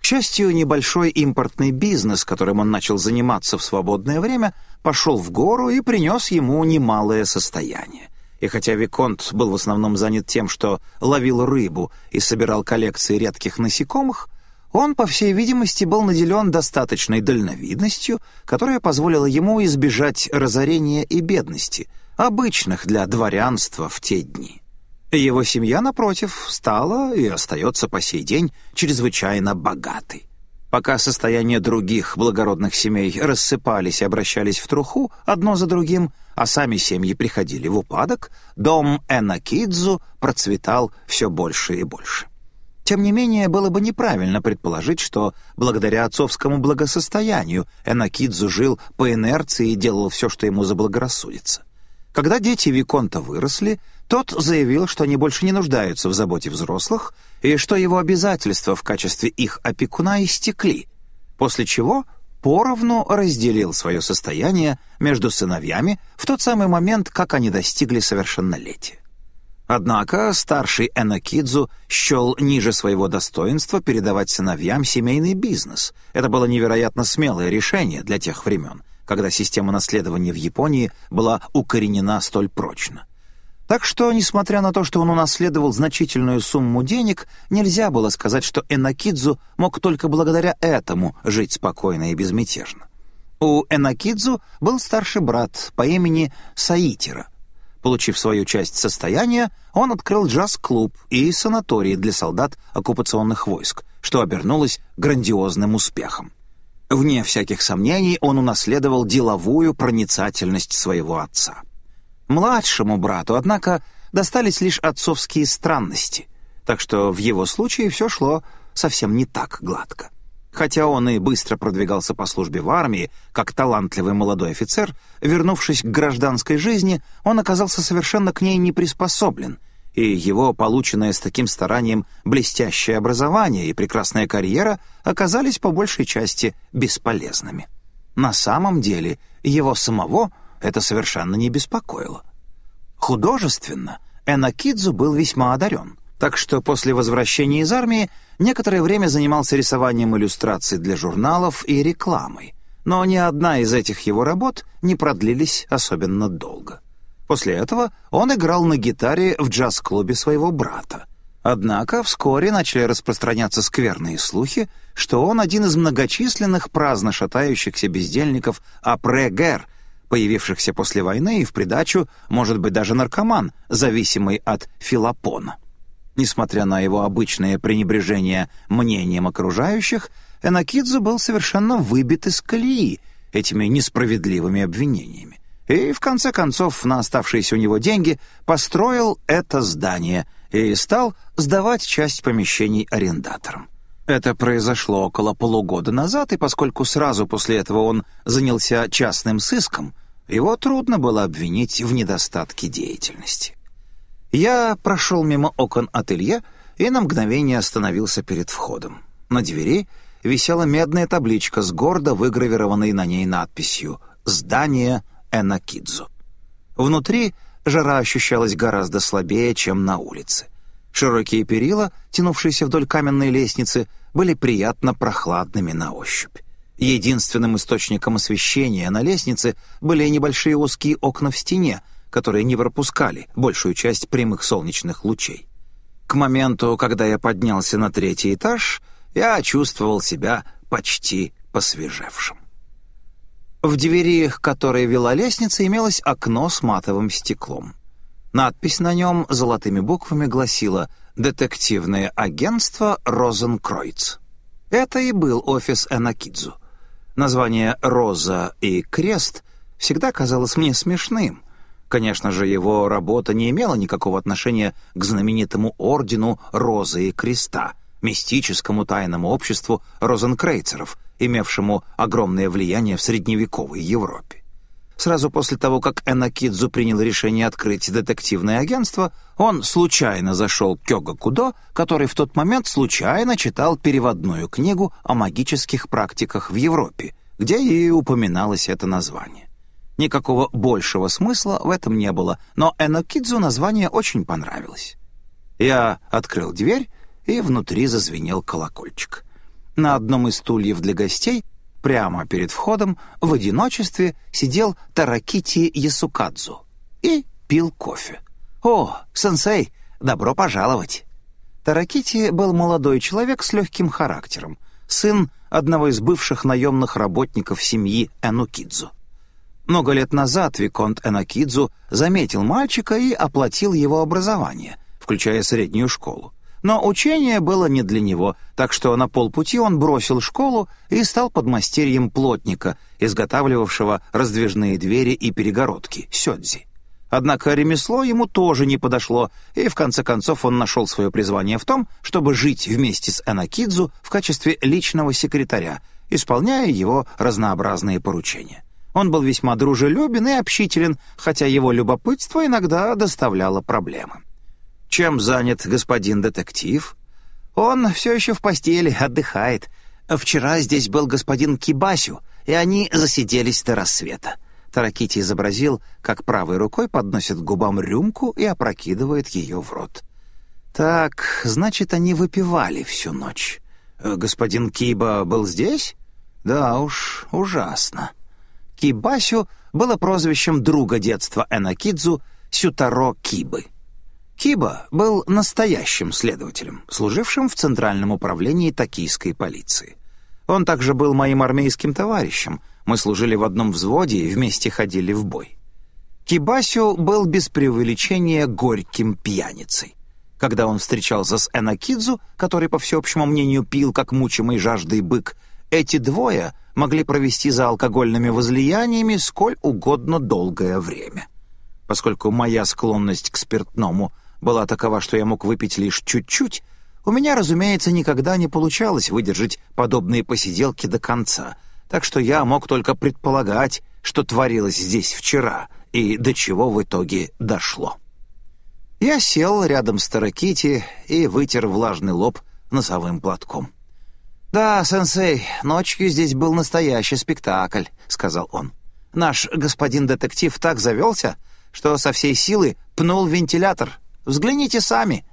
К счастью, небольшой импортный бизнес, которым он начал заниматься в свободное время, пошел в гору и принес ему немалое состояние. И хотя Виконт был в основном занят тем, что ловил рыбу и собирал коллекции редких насекомых, он, по всей видимости, был наделен достаточной дальновидностью, которая позволила ему избежать разорения и бедности, обычных для дворянства в те дни. Его семья, напротив, стала и остается по сей день чрезвычайно богатой. Пока состояния других благородных семей рассыпались и обращались в труху одно за другим, а сами семьи приходили в упадок, дом Энакидзу процветал все больше и больше. Тем не менее, было бы неправильно предположить, что благодаря отцовскому благосостоянию Энакидзу жил по инерции и делал все, что ему заблагорассудится. Когда дети Виконта выросли, тот заявил, что они больше не нуждаются в заботе взрослых и что его обязательства в качестве их опекуна истекли, после чего поровну разделил свое состояние между сыновьями в тот самый момент, как они достигли совершеннолетия. Однако старший Энакидзу счел ниже своего достоинства передавать сыновьям семейный бизнес. Это было невероятно смелое решение для тех времен, когда система наследования в Японии была укоренена столь прочно. Так что, несмотря на то, что он унаследовал значительную сумму денег, нельзя было сказать, что Энакидзу мог только благодаря этому жить спокойно и безмятежно. У Энакидзу был старший брат по имени Саитира. Получив свою часть состояния, он открыл джаз-клуб и санаторий для солдат оккупационных войск, что обернулось грандиозным успехом. Вне всяких сомнений он унаследовал деловую проницательность своего отца. Младшему брату, однако, достались лишь отцовские странности, так что в его случае все шло совсем не так гладко. Хотя он и быстро продвигался по службе в армии, как талантливый молодой офицер, вернувшись к гражданской жизни, он оказался совершенно к ней не приспособлен, и его полученное с таким старанием блестящее образование и прекрасная карьера оказались по большей части бесполезными. На самом деле его самого это совершенно не беспокоило. Художественно Энакидзу был весьма одарен, так что после возвращения из армии некоторое время занимался рисованием иллюстраций для журналов и рекламой, но ни одна из этих его работ не продлились особенно долго. После этого он играл на гитаре в джаз-клубе своего брата. Однако вскоре начали распространяться скверные слухи, что он один из многочисленных праздно шатающихся бездельников апре-гэр, появившихся после войны и в придачу, может быть, даже наркоман, зависимый от филопона. Несмотря на его обычное пренебрежение мнением окружающих, Энакидзу был совершенно выбит из колеи этими несправедливыми обвинениями. И, в конце концов, на оставшиеся у него деньги построил это здание и стал сдавать часть помещений арендаторам. Это произошло около полугода назад, и поскольку сразу после этого он занялся частным сыском, его трудно было обвинить в недостатке деятельности. Я прошел мимо окон ателье и на мгновение остановился перед входом. На двери висела медная табличка с гордо выгравированной на ней надписью «Здание Энакидзу». Внутри жара ощущалась гораздо слабее, чем на улице. Широкие перила, тянувшиеся вдоль каменной лестницы, были приятно прохладными на ощупь. Единственным источником освещения на лестнице были небольшие узкие окна в стене, которые не пропускали большую часть прямых солнечных лучей. К моменту, когда я поднялся на третий этаж, я чувствовал себя почти посвежевшим. В двери, к которой вела лестница, имелось окно с матовым стеклом. Надпись на нем золотыми буквами гласила «Детективное агентство Розенкройц». Это и был офис Энакидзу. Название «Роза» и «Крест» всегда казалось мне смешным. Конечно же, его работа не имела никакого отношения к знаменитому ордену «Розы и Креста», мистическому тайному обществу розенкрейцеров, имевшему огромное влияние в средневековой Европе. Сразу после того, как Энакидзу принял решение открыть детективное агентство, он случайно зашел к Кёга Кудо, который в тот момент случайно читал переводную книгу о магических практиках в Европе, где и упоминалось это название. Никакого большего смысла в этом не было, но Энакидзу название очень понравилось. Я открыл дверь, и внутри зазвенел колокольчик. На одном из стульев для гостей Прямо перед входом в одиночестве сидел Таракити Ясукадзу и пил кофе. «О, сенсей, добро пожаловать!» Таракити был молодой человек с легким характером, сын одного из бывших наемных работников семьи Энукидзу. Много лет назад Виконт Энакидзу заметил мальчика и оплатил его образование, включая среднюю школу. Но учение было не для него, так что на полпути он бросил школу и стал подмастерьем плотника, изготавливавшего раздвижные двери и перегородки, сёдзи. Однако ремесло ему тоже не подошло, и в конце концов он нашел свое призвание в том, чтобы жить вместе с Энакидзу в качестве личного секретаря, исполняя его разнообразные поручения. Он был весьма дружелюбен и общителен, хотя его любопытство иногда доставляло проблемы. Чем занят господин детектив? Он все еще в постели, отдыхает. Вчера здесь был господин Кибасю, и они засиделись до рассвета. Таракити изобразил, как правой рукой подносит к губам рюмку и опрокидывает ее в рот. «Так, значит, они выпивали всю ночь. Господин Киба был здесь? Да уж, ужасно». Кибасю было прозвищем друга детства Энакидзу Сютаро Кибы. Киба был настоящим следователем, служившим в Центральном управлении токийской полиции. Он также был моим армейским товарищем. Мы служили в одном взводе и вместе ходили в бой. Кибасю был без преувеличения горьким пьяницей. Когда он встречался с Энакидзу, который, по всеобщему мнению, пил, как мучимый жаждой бык, эти двое могли провести за алкогольными возлияниями сколь угодно долгое время. Поскольку моя склонность к спиртному была такова, что я мог выпить лишь чуть-чуть, у меня, разумеется, никогда не получалось выдержать подобные посиделки до конца, так что я мог только предполагать, что творилось здесь вчера и до чего в итоге дошло. Я сел рядом с Таракити и вытер влажный лоб носовым платком. «Да, сенсей, ночью здесь был настоящий спектакль», — сказал он. «Наш господин детектив так завелся, что со всей силы пнул вентилятор, Взгляните сами.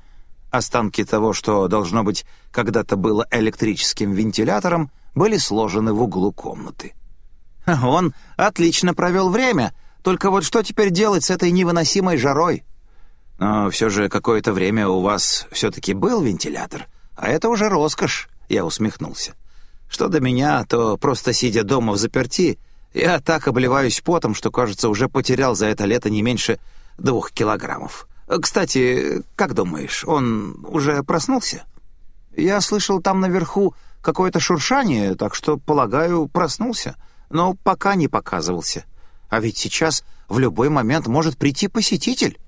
Останки того, что, должно быть, когда-то было электрическим вентилятором, были сложены в углу комнаты. Он отлично провел время, только вот что теперь делать с этой невыносимой жарой? Но все же какое-то время у вас все-таки был вентилятор, а это уже роскошь, я усмехнулся. Что до меня, то просто сидя дома в заперти, я так обливаюсь потом, что, кажется, уже потерял за это лето не меньше двух килограммов. Кстати, как думаешь, он уже проснулся? Я слышал там наверху какое-то шуршание, так что, полагаю, проснулся, но пока не показывался. А ведь сейчас в любой момент может прийти посетитель.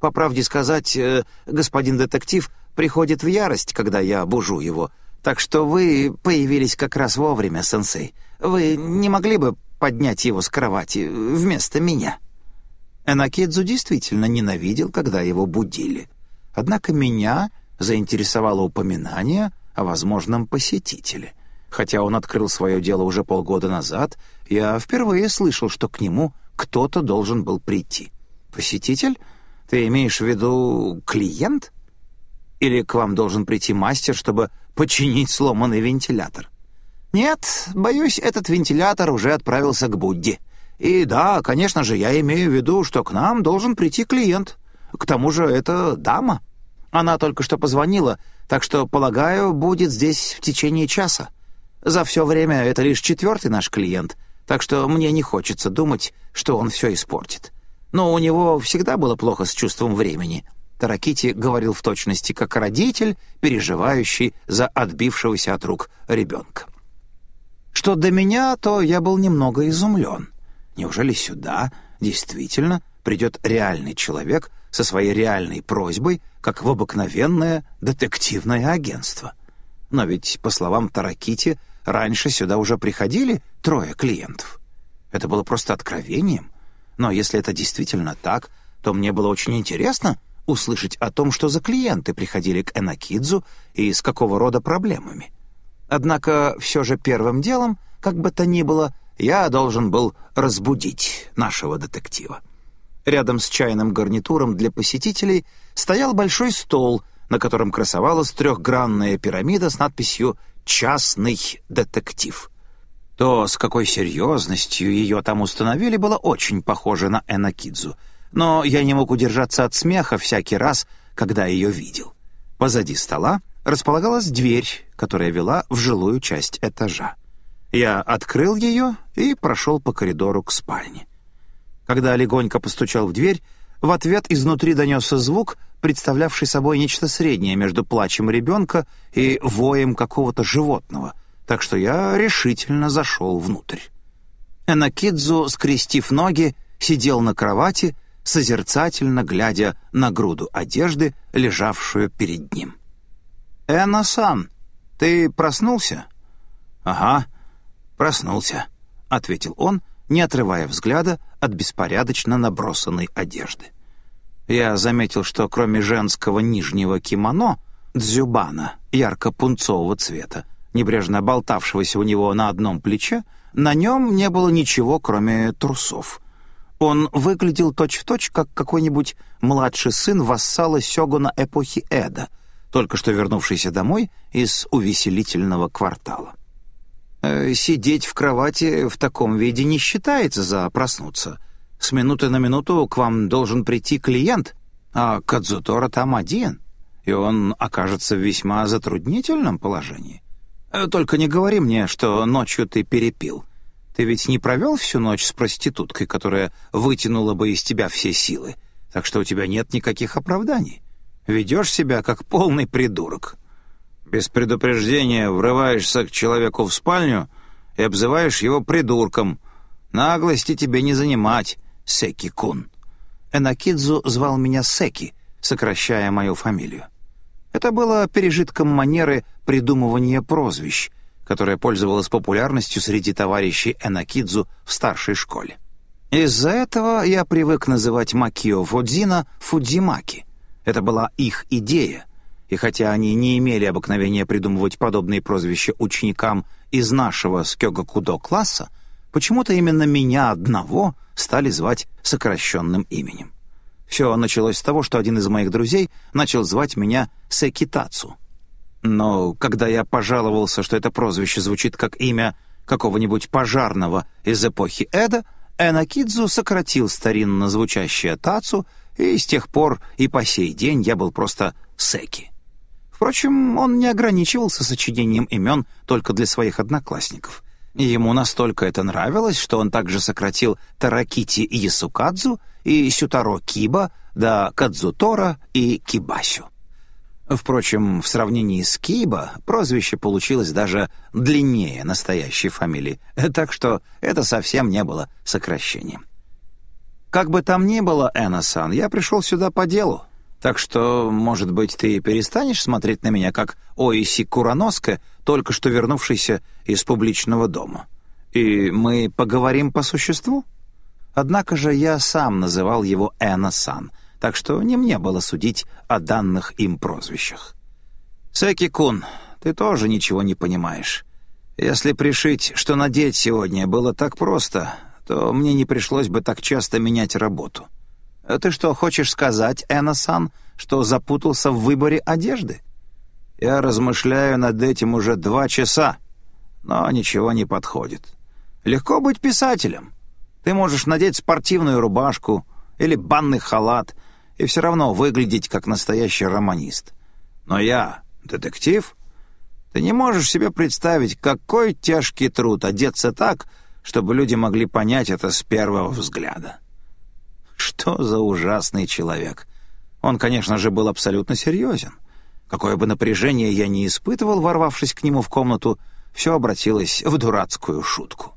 По правде сказать, э, господин детектив приходит в ярость, когда я бужу его. Так что вы появились как раз вовремя, сенсей. Вы не могли бы поднять его с кровати вместо меня?» Энакидзу действительно ненавидел, когда его будили. Однако меня заинтересовало упоминание о возможном посетителе. Хотя он открыл свое дело уже полгода назад, я впервые слышал, что к нему кто-то должен был прийти. «Посетитель? Ты имеешь в виду клиент? Или к вам должен прийти мастер, чтобы починить сломанный вентилятор?» «Нет, боюсь, этот вентилятор уже отправился к Будде. И да, конечно же, я имею в виду, что к нам должен прийти клиент. К тому же это дама. Она только что позвонила, так что, полагаю, будет здесь в течение часа. За все время это лишь четвертый наш клиент, так что мне не хочется думать, что он все испортит. Но у него всегда было плохо с чувством времени». Таракити говорил в точности как родитель, переживающий за отбившегося от рук ребенка. Что до меня, то я был немного изумлен. Неужели сюда действительно придет реальный человек со своей реальной просьбой, как в обыкновенное детективное агентство? Но ведь, по словам Таракити, раньше сюда уже приходили трое клиентов. Это было просто откровением. Но если это действительно так, то мне было очень интересно услышать о том, что за клиенты приходили к Энакидзу и с какого рода проблемами. Однако все же первым делом, как бы то ни было, я должен был разбудить нашего детектива. Рядом с чайным гарнитуром для посетителей стоял большой стол, на котором красовалась трехгранная пирамида с надписью «Частный детектив». То, с какой серьезностью ее там установили, было очень похоже на Энакидзу. Но я не мог удержаться от смеха всякий раз, когда ее видел. Позади стола располагалась дверь, которая вела в жилую часть этажа. Я открыл ее и прошел по коридору к спальне. Когда легонько постучал в дверь, в ответ изнутри донесся звук, представлявший собой нечто среднее между плачем ребенка и воем какого-то животного, так что я решительно зашел внутрь. Энакидзу, скрестив ноги, сидел на кровати, созерцательно глядя на груду одежды, лежавшую перед ним. «Эна-сан, ты проснулся?» «Ага, проснулся», — ответил он, не отрывая взгляда от беспорядочно набросанной одежды. Я заметил, что кроме женского нижнего кимоно, дзюбана, ярко-пунцового цвета, небрежно болтавшегося у него на одном плече, на нем не было ничего, кроме трусов. Он выглядел точь-в-точь, точь, как какой-нибудь младший сын вассала Сёгуна эпохи Эда — только что вернувшийся домой из увеселительного квартала. Э, «Сидеть в кровати в таком виде не считается за проснуться. С минуты на минуту к вам должен прийти клиент, а Кадзутора там один, и он окажется в весьма затруднительном положении. Э, только не говори мне, что ночью ты перепил. Ты ведь не провел всю ночь с проституткой, которая вытянула бы из тебя все силы, так что у тебя нет никаких оправданий». Ведешь себя как полный придурок. Без предупреждения врываешься к человеку в спальню и обзываешь его придурком. Наглости тебе не занимать, Секи-кун. Энакидзу звал меня Секи, сокращая мою фамилию. Это было пережитком манеры придумывания прозвищ, которая пользовалась популярностью среди товарищей Энакидзу в старшей школе. Из-за этого я привык называть Макио Фудзина Фудзимаки — это была их идея, и хотя они не имели обыкновения придумывать подобные прозвища ученикам из нашего скёгакудо класса, почему-то именно меня одного стали звать сокращенным именем. Все началось с того, что один из моих друзей начал звать меня Секитацу. Но когда я пожаловался, что это прозвище звучит как имя какого-нибудь пожарного из эпохи Эда, Энакидзу сократил старинно звучащее Тацу и с тех пор и по сей день я был просто Секи. Впрочем, он не ограничивался сочинением имен только для своих одноклассников. Ему настолько это нравилось, что он также сократил Таракити Ясукадзу и Сютаро Киба до Кадзутора и Кибасю. Впрочем, в сравнении с Киба прозвище получилось даже длиннее настоящей фамилии, так что это совсем не было сокращением. Как бы там ни было, Эна-сан, я пришел сюда по делу. Так что, может быть, ты перестанешь смотреть на меня как Оиси Кураноска, только что вернувшийся из публичного дома. И мы поговорим по существу? Однако же я сам называл его Эна-сан, так что не мне было судить о данных им прозвищах. «Секи-кун, ты тоже ничего не понимаешь. Если пришить, что надеть сегодня, было так просто, то мне не пришлось бы так часто менять работу. А ты что, хочешь сказать, Эна-сан, что запутался в выборе одежды? Я размышляю над этим уже два часа, но ничего не подходит. Легко быть писателем. Ты можешь надеть спортивную рубашку или банный халат и все равно выглядеть как настоящий романист. Но я детектив. Ты не можешь себе представить, какой тяжкий труд одеться так, чтобы люди могли понять это с первого взгляда. Что за ужасный человек. Он, конечно же, был абсолютно серьезен. Какое бы напряжение я ни испытывал, ворвавшись к нему в комнату, все обратилось в дурацкую шутку.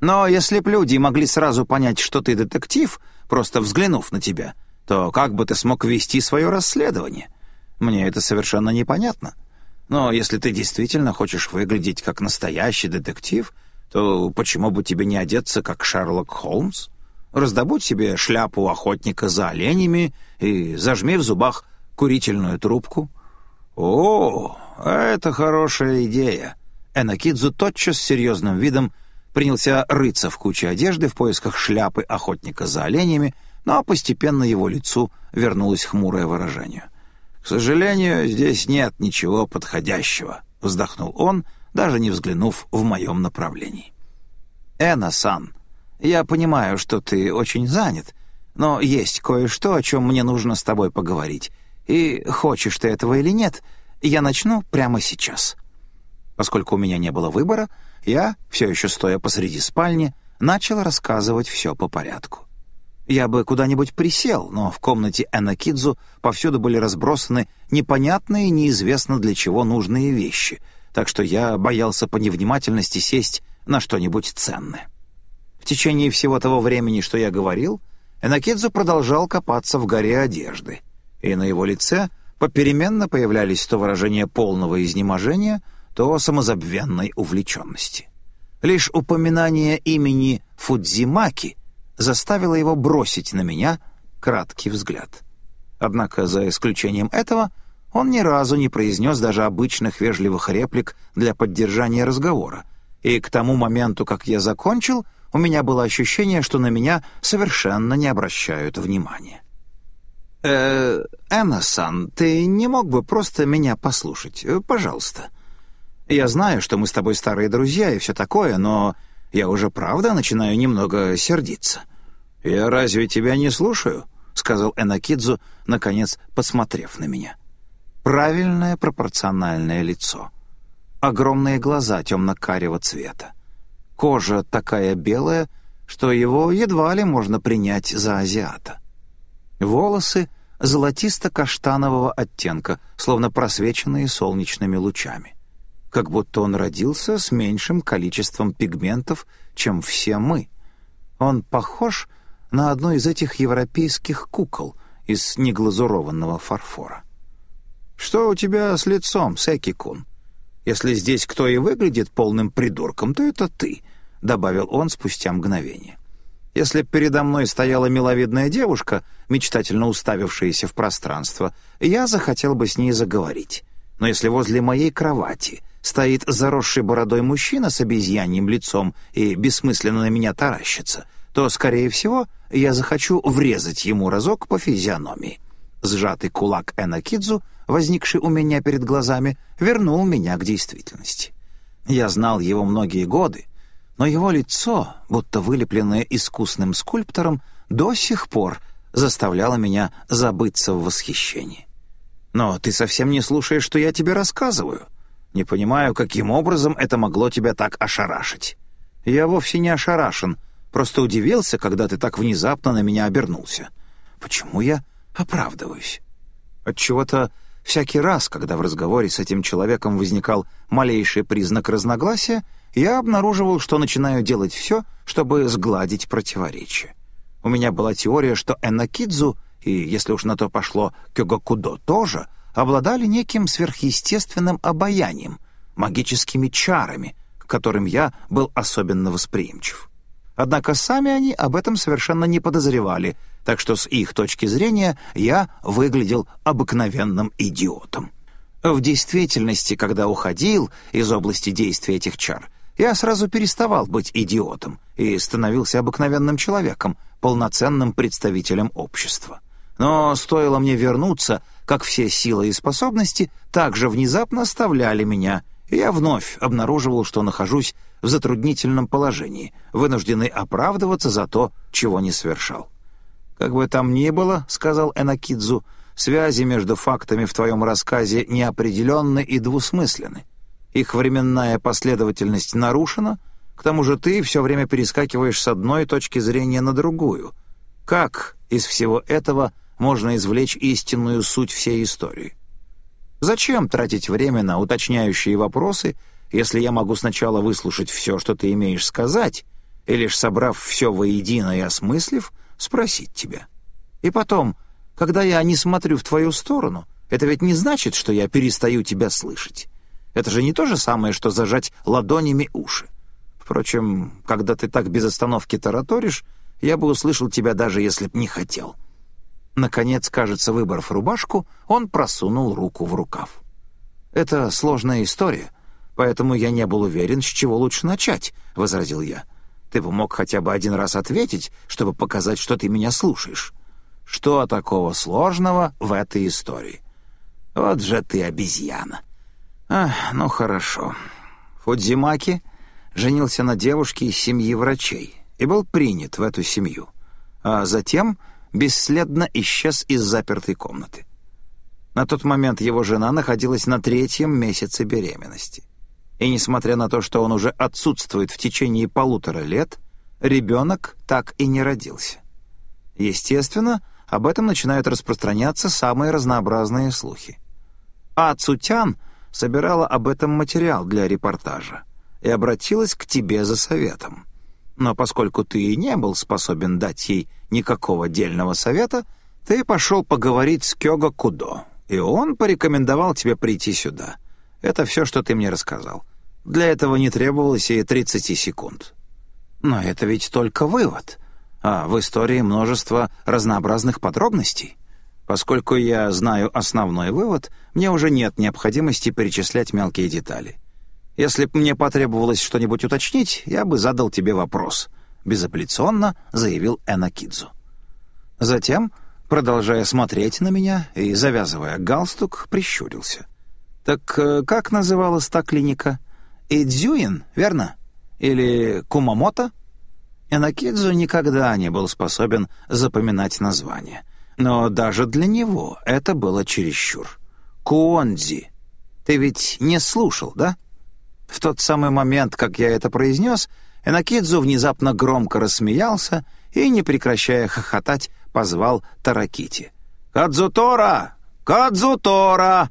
Но если б люди могли сразу понять, что ты детектив, просто взглянув на тебя, то как бы ты смог вести свое расследование? Мне это совершенно непонятно. Но если ты действительно хочешь выглядеть как настоящий детектив, то почему бы тебе не одеться как Шерлок Холмс? Раздобудь себе шляпу охотника за оленями и зажми в зубах курительную трубку. О, это хорошая идея. Энакидзу тотчас серьезным видом принялся рыться в куче одежды в поисках шляпы охотника за оленями, но постепенно его лицу вернулось хмурое выражение. «К сожалению, здесь нет ничего подходящего», — вздохнул он, даже не взглянув в моем направлении. «Эна-сан, я понимаю, что ты очень занят, но есть кое-что, о чем мне нужно с тобой поговорить. И хочешь ты этого или нет, я начну прямо сейчас». Поскольку у меня не было выбора, я, все еще стоя посреди спальни, начал рассказывать все по порядку. Я бы куда-нибудь присел, но в комнате Энакидзу повсюду были разбросаны непонятные, неизвестно для чего нужные вещи, так что я боялся по невнимательности сесть на что-нибудь ценное. В течение всего того времени, что я говорил, Энакидзу продолжал копаться в горе одежды, и на его лице попеременно появлялись то выражение полного изнеможения — то самозабвенной увлеченности. Лишь упоминание имени Фудзимаки заставило его бросить на меня краткий взгляд. Однако, за исключением этого, он ни разу не произнес даже обычных вежливых реплик для поддержания разговора, и к тому моменту, как я закончил, у меня было ощущение, что на меня совершенно не обращают внимания. «Э, Энна-сан, ты не мог бы просто меня послушать? Пожалуйста». Я знаю, что мы с тобой старые друзья и все такое, но я уже правда начинаю немного сердиться». «Я разве тебя не слушаю?» — сказал Энакидзу, наконец посмотрев на меня. Правильное пропорциональное лицо. Огромные глаза темно-карего цвета. Кожа такая белая, что его едва ли можно принять за азиата. Волосы золотисто-каштанового оттенка, словно просвеченные солнечными лучами как будто он родился с меньшим количеством пигментов, чем все мы. Он похож на одну из этих европейских кукол из неглазурованного фарфора. «Что у тебя с лицом, Секи-кун? Если здесь кто и выглядит полным придурком, то это ты», — добавил он спустя мгновение. «Если передо мной стояла миловидная девушка, мечтательно уставившаяся в пространство, я захотел бы с ней заговорить. Но если возле моей кровати стоит заросший бородой мужчина с обезьяньим лицом и бессмысленно на меня таращится, то, скорее всего, я захочу врезать ему разок по физиономии. Сжатый кулак Энакидзу, возникший у меня перед глазами, вернул меня к действительности. Я знал его многие годы, но его лицо, будто вылепленное искусным скульптором, до сих пор заставляло меня забыться в восхищении. «Но ты совсем не слушаешь, что я тебе рассказываю», не понимаю, каким образом это могло тебя так ошарашить. Я вовсе не ошарашен, просто удивился, когда ты так внезапно на меня обернулся. Почему я оправдываюсь? Отчего-то всякий раз, когда в разговоре с этим человеком возникал малейший признак разногласия, я обнаруживал, что начинаю делать все, чтобы сгладить противоречие. У меня была теория, что Энакидзу, и, если уж на то пошло, Кёгакудо тоже — обладали неким сверхъестественным обаянием, магическими чарами, к которым я был особенно восприимчив. Однако сами они об этом совершенно не подозревали, так что с их точки зрения я выглядел обыкновенным идиотом. В действительности, когда уходил из области действия этих чар, я сразу переставал быть идиотом и становился обыкновенным человеком, полноценным представителем общества. Но стоило мне вернуться, как все силы и способности также внезапно оставляли меня, и я вновь обнаруживал, что нахожусь в затруднительном положении, вынужденный оправдываться за то, чего не совершал. «Как бы там ни было», — сказал Энакидзу, — «связи между фактами в твоем рассказе неопределенны и двусмысленны. Их временная последовательность нарушена, к тому же ты все время перескакиваешь с одной точки зрения на другую. Как из всего этого можно извлечь истинную суть всей истории? Зачем тратить время на уточняющие вопросы, если я могу сначала выслушать все, что ты имеешь сказать, и лишь собрав все воедино и осмыслив, спросить тебя? И потом, когда я не смотрю в твою сторону, это ведь не значит, что я перестаю тебя слышать. Это же не то же самое, что зажать ладонями уши. Впрочем, когда ты так без остановки тараторишь, я бы услышал тебя даже если б не хотел». Наконец, кажется, выбрав рубашку, он просунул руку в рукав. «Это сложная история, поэтому я не был уверен, с чего лучше начать», — возразил я. «Ты бы мог хотя бы один раз ответить, чтобы показать, что ты меня слушаешь. Что такого сложного в этой истории?» «Вот же ты обезьяна!» «А, ну хорошо. Фудзимаки женился на девушке из семьи врачей и был принят в эту семью, а затем бесследно исчез из запертой комнаты. На тот момент его жена находилась на третьем месяце беременности. И несмотря на то, что он уже отсутствует в течение полутора лет, ребенок так и не родился. Естественно, об этом начинают распространяться самые разнообразные слухи. А Цутян собирала об этом материал для репортажа и обратилась к тебе за советом. Но поскольку ты и не был способен дать ей никакого дельного совета, ты пошел поговорить с Кёга Кудо, и он порекомендовал тебе прийти сюда. Это все, что ты мне рассказал. Для этого не требовалось и 30 секунд. Но это ведь только вывод. А в истории множество разнообразных подробностей. Поскольку я знаю основной вывод, мне уже нет необходимости перечислять мелкие детали. Если б мне потребовалось что-нибудь уточнить, я бы задал тебе вопрос», — безапелляционно заявил Энакидзу. Затем, продолжая смотреть на меня и завязывая галстук, прищурился. «Так э, как называлась та клиника? Идзюин, верно? Или Кумамото?» Энакидзу никогда не был способен запоминать название. Но даже для него это было чересчур. «Куонзи, ты ведь не слушал, да?» В тот самый момент, как я это произнес, Энакидзу внезапно громко рассмеялся и, не прекращая хохотать, позвал Таракити. «Кадзутора! Кадзутора!»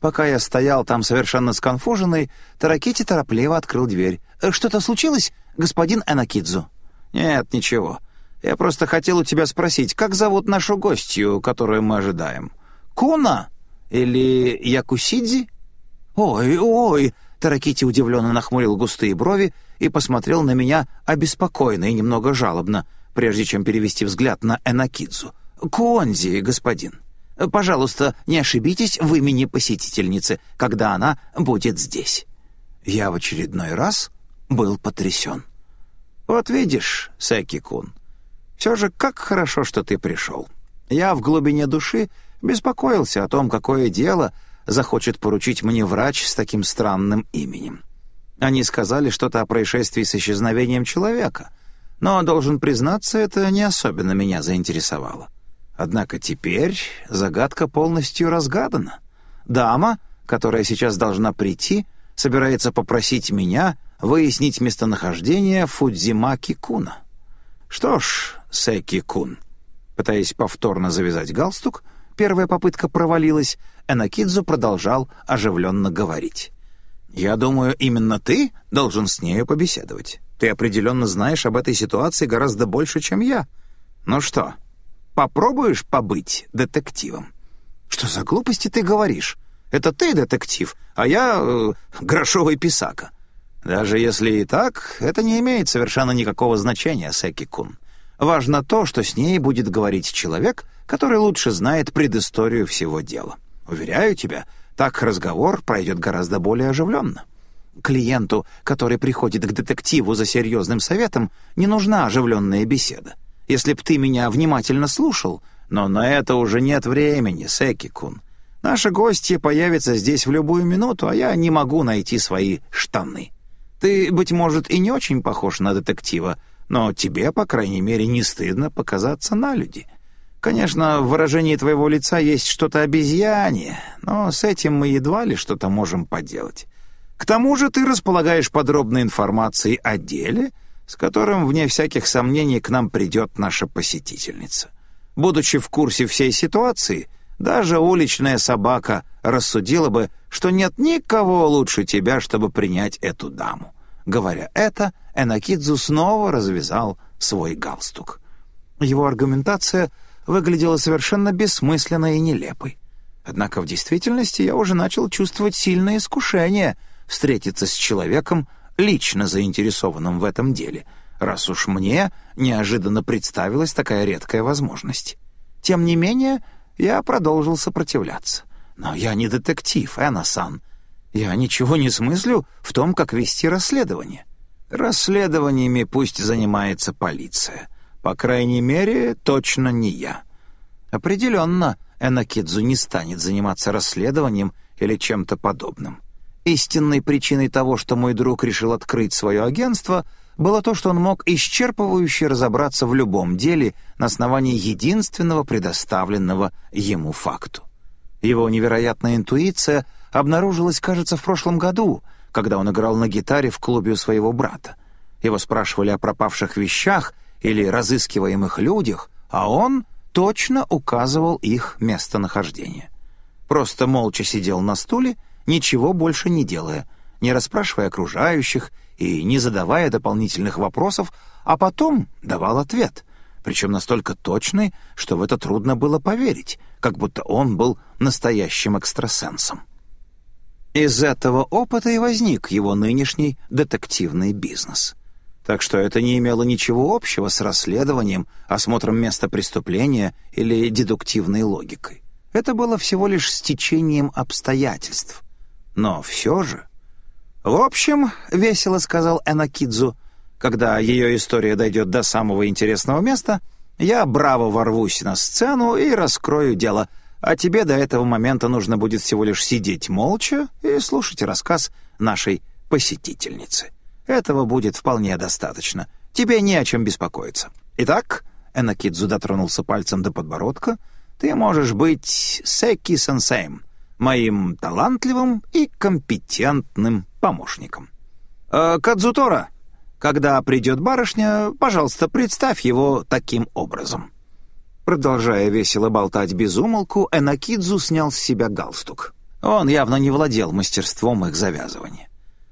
Пока я стоял там совершенно сконфуженный, Таракити торопливо открыл дверь. «Э, «Что-то случилось, господин Энакидзу?» «Нет, ничего. Я просто хотел у тебя спросить, как зовут нашу гостью, которую мы ожидаем? Куна или Якусидзи?» «Ой, ой, Таракити удивленно нахмурил густые брови и посмотрел на меня обеспокоенно и немного жалобно, прежде чем перевести взгляд на Энакидзу. «Куонзи, господин. Пожалуйста, не ошибитесь в имени посетительницы, когда она будет здесь». Я в очередной раз был потрясен. «Вот видишь, Сэки-кун, все же как хорошо, что ты пришел. Я в глубине души беспокоился о том, какое дело захочет поручить мне врач с таким странным именем. Они сказали что-то о происшествии с исчезновением человека, но, должен признаться, это не особенно меня заинтересовало. Однако теперь загадка полностью разгадана. Дама, которая сейчас должна прийти, собирается попросить меня выяснить местонахождение Фудзимаки Куна. Что ж, Сэки Кун, пытаясь повторно завязать галстук, первая попытка провалилась, Энакидзу продолжал оживленно говорить. «Я думаю, именно ты должен с нею побеседовать. Ты определенно знаешь об этой ситуации гораздо больше, чем я. Ну что, попробуешь побыть детективом?» «Что за глупости ты говоришь? Это ты детектив, а я э, грошовый писака. Даже если и так, это не имеет совершенно никакого значения, Секи-кун. Важно то, что с ней будет говорить человек, который лучше знает предысторию всего дела. Уверяю тебя, так разговор пройдет гораздо более оживленно. Клиенту, который приходит к детективу за серьезным советом, не нужна оживленная беседа. Если б ты меня внимательно слушал, но на это уже нет времени, Секи-кун. Наши гости появятся здесь в любую минуту, а я не могу найти свои штаны. Ты, быть может, и не очень похож на детектива, но тебе, по крайней мере, не стыдно показаться на люди. Конечно, в выражении твоего лица есть что-то обезьянье, но с этим мы едва ли что-то можем поделать. К тому же ты располагаешь подробной информацией о деле, с которым, вне всяких сомнений, к нам придет наша посетительница. Будучи в курсе всей ситуации, даже уличная собака рассудила бы, что нет никого лучше тебя, чтобы принять эту даму. Говоря это, Энакидзу снова развязал свой галстук. Его аргументация выглядела совершенно бессмысленной и нелепой. Однако в действительности я уже начал чувствовать сильное искушение встретиться с человеком, лично заинтересованным в этом деле, раз уж мне неожиданно представилась такая редкая возможность. Тем не менее, я продолжил сопротивляться. Но я не детектив, Эна-сан. Я ничего не смыслю в том, как вести расследование. Расследованиями пусть занимается полиция. По крайней мере, точно не я. Определенно, Энакидзу не станет заниматься расследованием или чем-то подобным. Истинной причиной того, что мой друг решил открыть свое агентство, было то, что он мог исчерпывающе разобраться в любом деле на основании единственного предоставленного ему факту. Его невероятная интуиция обнаружилась, кажется, в прошлом году, когда он играл на гитаре в клубе у своего брата. Его спрашивали о пропавших вещах или разыскиваемых людях, а он точно указывал их местонахождение. Просто молча сидел на стуле, ничего больше не делая, не расспрашивая окружающих и не задавая дополнительных вопросов, а потом давал ответ, причем настолько точный, что в это трудно было поверить, как будто он был настоящим экстрасенсом. Из этого опыта и возник его нынешний детективный бизнес. Так что это не имело ничего общего с расследованием, осмотром места преступления или дедуктивной логикой. Это было всего лишь стечением обстоятельств. Но все же «В общем, — весело сказал Энакидзу, — когда ее история дойдет до самого интересного места, я браво ворвусь на сцену и раскрою дело, а тебе до этого момента нужно будет всего лишь сидеть молча и слушать рассказ нашей посетительницы. Этого будет вполне достаточно. Тебе не о чем беспокоиться. Итак, Энакидзу дотронулся пальцем до подбородка, ты можешь быть Секи-сенсеем, моим талантливым и компетентным помощником. «Э, «Кадзутора, когда придет барышня, пожалуйста, представь его таким образом». Продолжая весело болтать без умолку, Энакидзу снял с себя галстук. Он явно не владел мастерством их завязывания.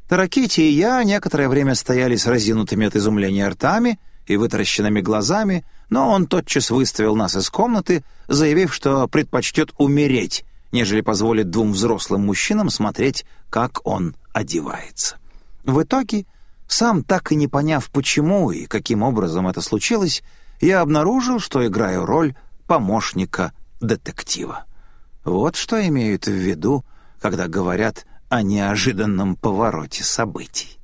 Таракити и я некоторое время стояли с разинутыми от изумления ртами и вытаращенными глазами, но он тотчас выставил нас из комнаты, заявив, что предпочтет умереть, нежели позволит двум взрослым мужчинам смотреть, как он одевается. В итоге, сам так и не поняв, почему и каким образом это случилось, я обнаружил, что играю роль помощника детектива. Вот что имеют в виду, когда говорят о неожиданном повороте событий.